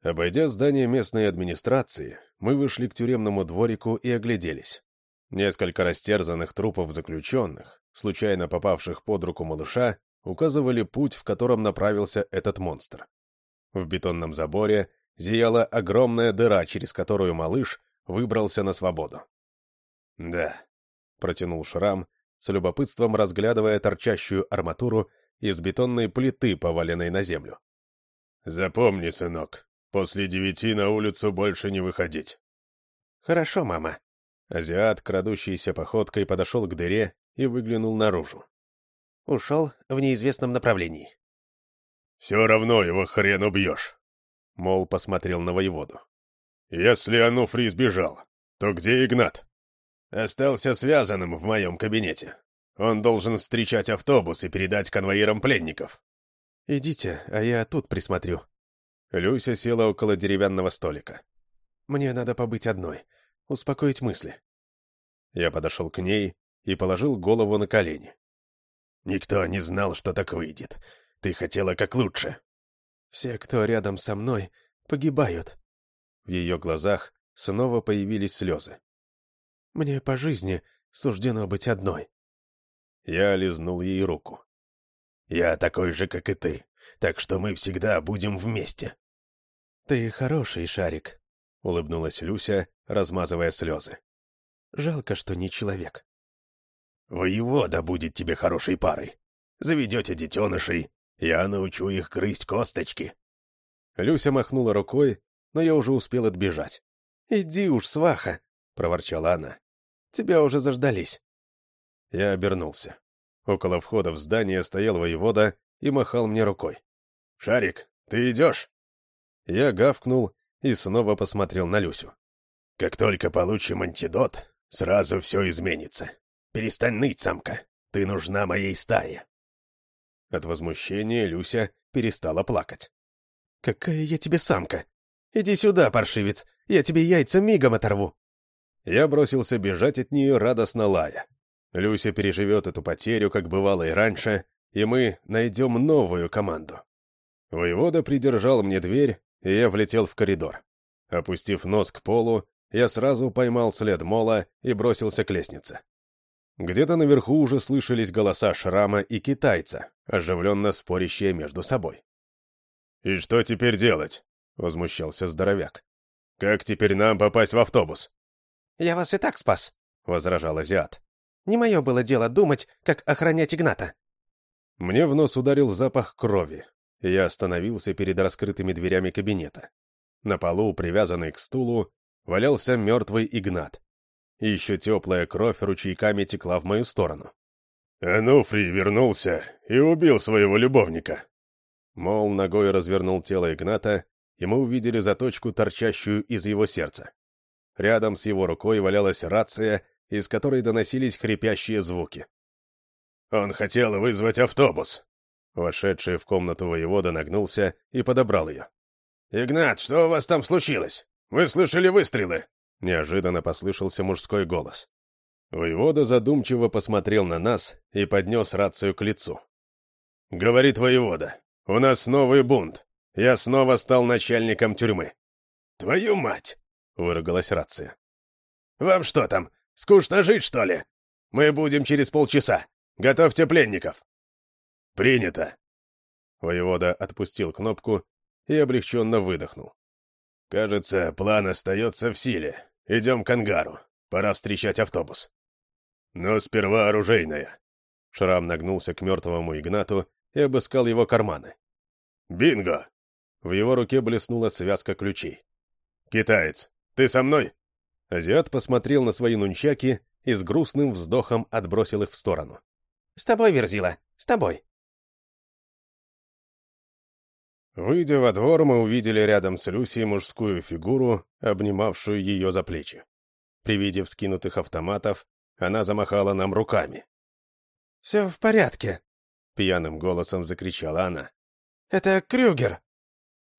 Обойдя здание местной администрации, мы вышли к тюремному дворику и огляделись. Несколько растерзанных трупов заключенных, случайно попавших под руку малыша, указывали путь, в котором направился этот монстр. В бетонном заборе зияла огромная дыра, через которую малыш выбрался на свободу. «Да», — протянул Шрам, с любопытством разглядывая торчащую арматуру из бетонной плиты, поваленной на землю. «Запомни, сынок, После девяти на улицу больше не выходить». «Хорошо, мама». Азиат, крадущейся походкой, подошел к дыре и выглянул наружу. «Ушел в неизвестном направлении». «Все равно его хрен убьешь», — Мол посмотрел на воеводу. «Если Ануфрий сбежал, то где Игнат?» «Остался связанным в моем кабинете. Он должен встречать автобус и передать конвоирам пленников». «Идите, а я тут присмотрю», Люся села около деревянного столика. «Мне надо побыть одной, успокоить мысли». Я подошел к ней и положил голову на колени. «Никто не знал, что так выйдет. Ты хотела как лучше». «Все, кто рядом со мной, погибают». В ее глазах снова появились слезы. «Мне по жизни суждено быть одной». Я лизнул ей руку. «Я такой же, как и ты, так что мы всегда будем вместе». «Ты хороший, Шарик», — улыбнулась Люся, размазывая слезы. «Жалко, что не человек». «Воевода будет тебе хорошей парой. Заведете детенышей, я научу их грызть косточки». Люся махнула рукой, но я уже успел отбежать. «Иди уж, сваха!» — проворчала она. «Тебя уже заждались». Я обернулся. Около входа в здание стоял воевода и махал мне рукой. «Шарик, ты идешь?» Я гавкнул и снова посмотрел на Люсю. «Как только получим антидот, сразу все изменится. Перестань ныть, самка. Ты нужна моей стае». От возмущения Люся перестала плакать. «Какая я тебе самка? Иди сюда, паршивец, я тебе яйца мигом оторву!» Я бросился бежать от нее, радостно лая. Люся переживет эту потерю, как бывало и раньше, и мы найдем новую команду. Воевода придержал мне дверь, и я влетел в коридор. Опустив нос к полу, я сразу поймал след мола и бросился к лестнице. Где-то наверху уже слышались голоса Шрама и китайца, оживленно спорящие между собой. «И что теперь делать?» — возмущался здоровяк. «Как теперь нам попасть в автобус?» «Я вас и так спас», — возражал азиат. «Не мое было дело думать, как охранять Игната». Мне в нос ударил запах крови, я остановился перед раскрытыми дверями кабинета. На полу, привязанный к стулу, валялся мертвый Игнат. Еще теплая кровь ручейками текла в мою сторону. «Ануфрий вернулся и убил своего любовника». Мол ногой развернул тело Игната, и мы увидели заточку, торчащую из его сердца. Рядом с его рукой валялась рация, из которой доносились хрипящие звуки. «Он хотел вызвать автобус», Вошедший в комнату воевода нагнулся и подобрал ее. «Игнат, что у вас там случилось? Вы слышали выстрелы?» Неожиданно послышался мужской голос. Воевода задумчиво посмотрел на нас и поднес рацию к лицу. «Говорит воевода, у нас новый бунт. Я снова стал начальником тюрьмы». «Твою мать!» — выругалась рация. «Вам что там, скучно жить, что ли? Мы будем через полчаса. Готовьте пленников». «Принято!» Воевода отпустил кнопку и облегченно выдохнул. «Кажется, план остается в силе. Идем к ангару. Пора встречать автобус». «Но сперва оружейная». Шрам нагнулся к мертвому Игнату и обыскал его карманы. «Бинго!» В его руке блеснула связка ключей. «Китаец, ты со мной?» Азиат посмотрел на свои нунчаки и с грустным вздохом отбросил их в сторону. «С тобой, Верзила, с тобой!» Выйдя во двор, мы увидели рядом с Люсей мужскую фигуру, обнимавшую ее за плечи. При виде вскинутых автоматов, она замахала нам руками. «Все в порядке», — пьяным голосом закричала она. «Это Крюгер!»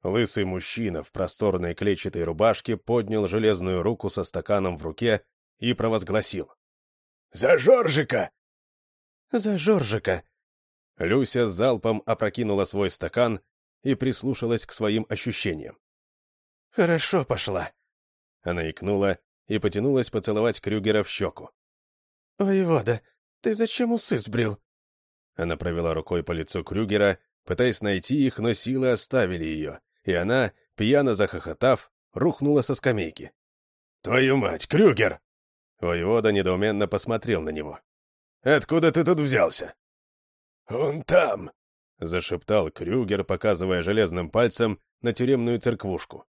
Лысый мужчина в просторной клетчатой рубашке поднял железную руку со стаканом в руке и провозгласил. «За Жоржика!» «За Жоржика!» Люся залпом опрокинула свой стакан и прислушалась к своим ощущениям. «Хорошо пошла!» Она икнула и потянулась поцеловать Крюгера в щеку. «Воевода, ты зачем усы сбрил?» Она провела рукой по лицу Крюгера, пытаясь найти их, но силы оставили ее, и она, пьяно захохотав, рухнула со скамейки. «Твою мать, Крюгер!» Воевода недоуменно посмотрел на него. «Откуда ты тут взялся?» «Он там!» — зашептал Крюгер, показывая железным пальцем на тюремную церквушку.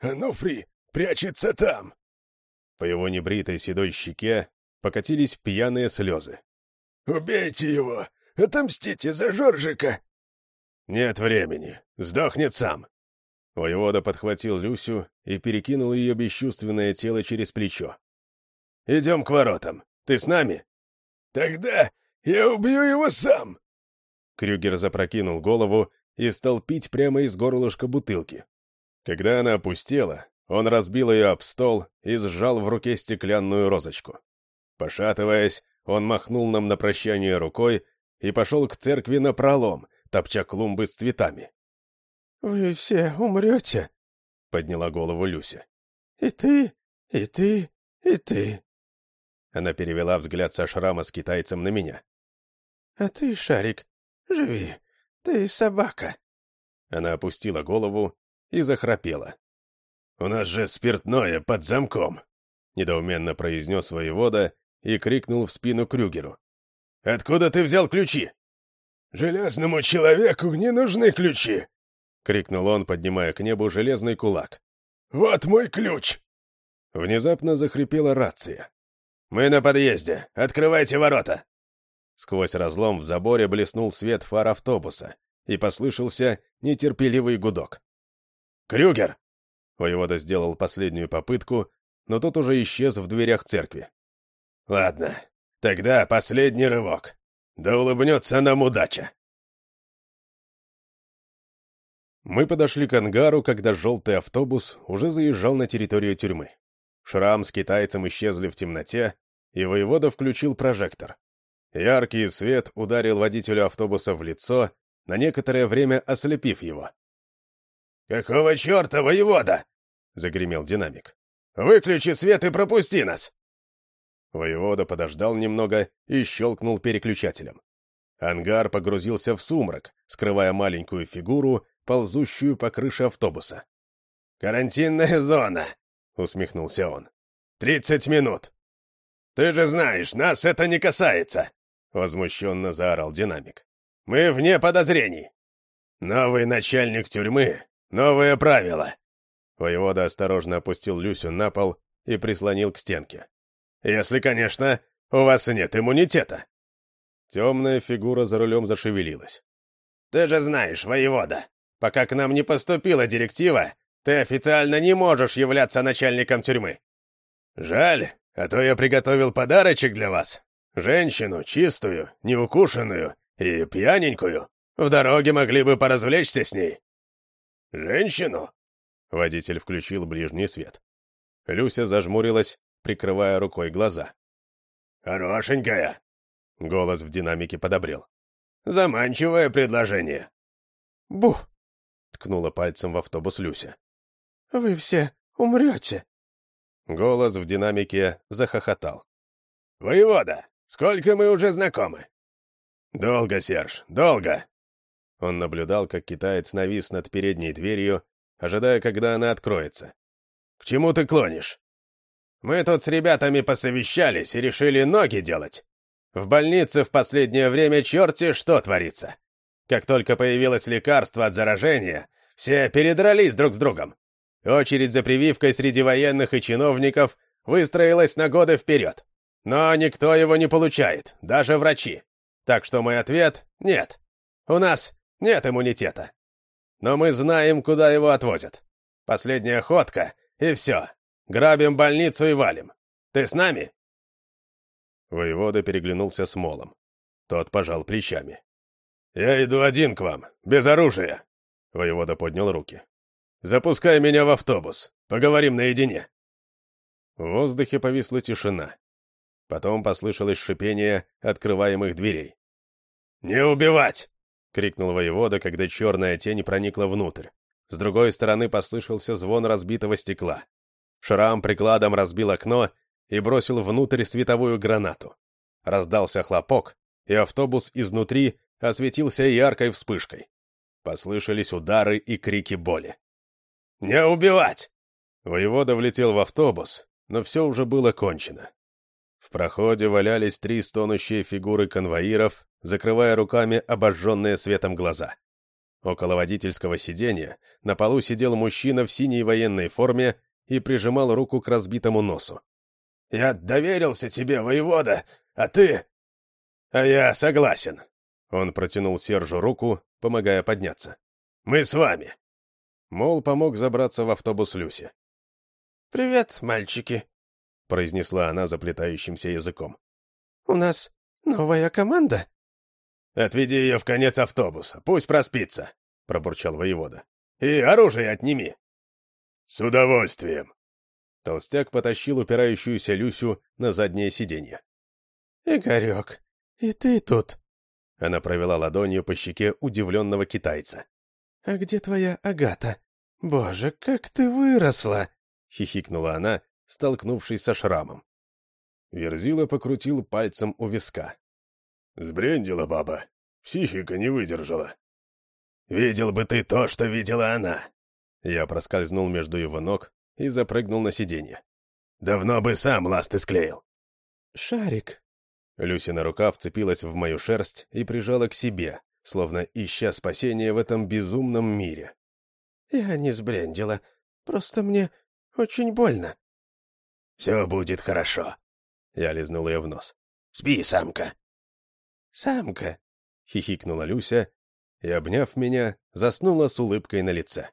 «Ануфри прячется там!» По его небритой седой щеке покатились пьяные слезы. «Убейте его! Отомстите за Жоржика!» «Нет времени. Сдохнет сам!» Воевода подхватил Люсю и перекинул ее бесчувственное тело через плечо. «Идем к воротам. Ты с нами?» «Тогда я убью его сам!» Крюгер запрокинул голову и стал пить прямо из горлышка бутылки. Когда она опустела, он разбил ее об стол и сжал в руке стеклянную розочку. Пошатываясь, он махнул нам на прощание рукой и пошел к церкви напролом, топча клумбы с цветами. «Вы все умрете?» — подняла голову Люся. «И ты, и ты, и ты». Она перевела взгляд со шрама с китайцем на меня. «А ты, Шарик, живи, ты собака». Она опустила голову и захрапела. «У нас же спиртное под замком», — недоуменно произнес воевода и крикнул в спину Крюгеру. «Откуда ты взял ключи?» «Железному человеку не нужны ключи!» — крикнул он, поднимая к небу железный кулак. «Вот мой ключ!» Внезапно захрипела рация. «Мы на подъезде! Открывайте ворота!» Сквозь разлом в заборе блеснул свет фар автобуса, и послышался нетерпеливый гудок. «Крюгер!» Воевода сделал последнюю попытку, но тот уже исчез в дверях церкви. «Ладно, тогда последний рывок. Да улыбнется нам удача!» Мы подошли к ангару, когда желтый автобус уже заезжал на территорию тюрьмы. Шрам с китайцем исчезли в темноте, и воевода включил прожектор. Яркий свет ударил водителю автобуса в лицо, на некоторое время ослепив его. «Какого черта, воевода?» — загремел динамик. «Выключи свет и пропусти нас!» Воевода подождал немного и щелкнул переключателем. Ангар погрузился в сумрак, скрывая маленькую фигуру, ползущую по крыше автобуса. «Карантинная зона!» — усмехнулся он. «Тридцать минут!» «Ты же знаешь, нас это не касается!» — возмущенно заорал динамик. «Мы вне подозрений!» «Новый начальник тюрьмы, новые правила!» Воевода осторожно опустил Люсю на пол и прислонил к стенке. Если, конечно, у вас нет иммунитета. Темная фигура за рулем зашевелилась. Ты же знаешь, воевода, пока к нам не поступила директива, ты официально не можешь являться начальником тюрьмы. Жаль, а то я приготовил подарочек для вас. Женщину, чистую, неукушенную и пьяненькую. В дороге могли бы поразвлечься с ней. Женщину? Водитель включил ближний свет. Люся зажмурилась прикрывая рукой глаза. «Хорошенькая!» — голос в динамике подобрел. «Заманчивое предложение!» «Бух!» — ткнула пальцем в автобус Люся. «Вы все умрете!» Голос в динамике захохотал. «Воевода, сколько мы уже знакомы?» «Долго, Серж, долго!» Он наблюдал, как китаец навис над передней дверью, ожидая, когда она откроется. «К чему ты клонишь?» Мы тут с ребятами посовещались и решили ноги делать. В больнице в последнее время черти что творится. Как только появилось лекарство от заражения, все передрались друг с другом. Очередь за прививкой среди военных и чиновников выстроилась на годы вперед. Но никто его не получает, даже врачи. Так что мой ответ — нет. У нас нет иммунитета. Но мы знаем, куда его отвозят. Последняя ходка, и все. Грабим больницу и валим. Ты с нами?» Воевода переглянулся с Молом. Тот пожал плечами. «Я иду один к вам, без оружия!» Воевода поднял руки. «Запускай меня в автобус. Поговорим наедине». В воздухе повисла тишина. Потом послышалось шипение открываемых дверей. «Не убивать!» — крикнул воевода, когда черная тень проникла внутрь. С другой стороны послышался звон разбитого стекла. Шрам прикладом разбил окно и бросил внутрь световую гранату. Раздался хлопок, и автобус изнутри осветился яркой вспышкой. Послышались удары и крики боли. «Не убивать!» Воевода влетел в автобус, но все уже было кончено. В проходе валялись три стонущие фигуры конвоиров, закрывая руками обожженные светом глаза. Около водительского сиденья на полу сидел мужчина в синей военной форме и прижимал руку к разбитому носу. «Я доверился тебе, воевода, а ты...» «А я согласен». Он протянул Сержу руку, помогая подняться. «Мы с вами». Мол помог забраться в автобус Люси. «Привет, мальчики», — произнесла она заплетающимся языком. «У нас новая команда?» «Отведи ее в конец автобуса, пусть проспится», — пробурчал воевода. «И оружие отними». «С удовольствием». Толстяк потащил упирающуюся Люсю на заднее сиденье. «Игорек, и ты тут?» Она провела ладонью по щеке удивленного китайца. «А где твоя Агата? Боже, как ты выросла!» — хихикнула она, столкнувшись со шрамом. Верзила покрутил пальцем у виска. «Сбрендила баба. Психика не выдержала». «Видел бы ты то, что видела она!» Я проскользнул между его ног и запрыгнул на сиденье. «Давно бы сам ласты склеил!» «Шарик!» Люсина рука вцепилась в мою шерсть и прижала к себе, словно ища спасения в этом безумном мире. «Я не сбрендила. Просто мне очень больно». «Все будет хорошо». Я лизнул ее в нос. «Спи, самка». «Самка», — хихикнула Люся и, обняв меня, заснула с улыбкой на лице.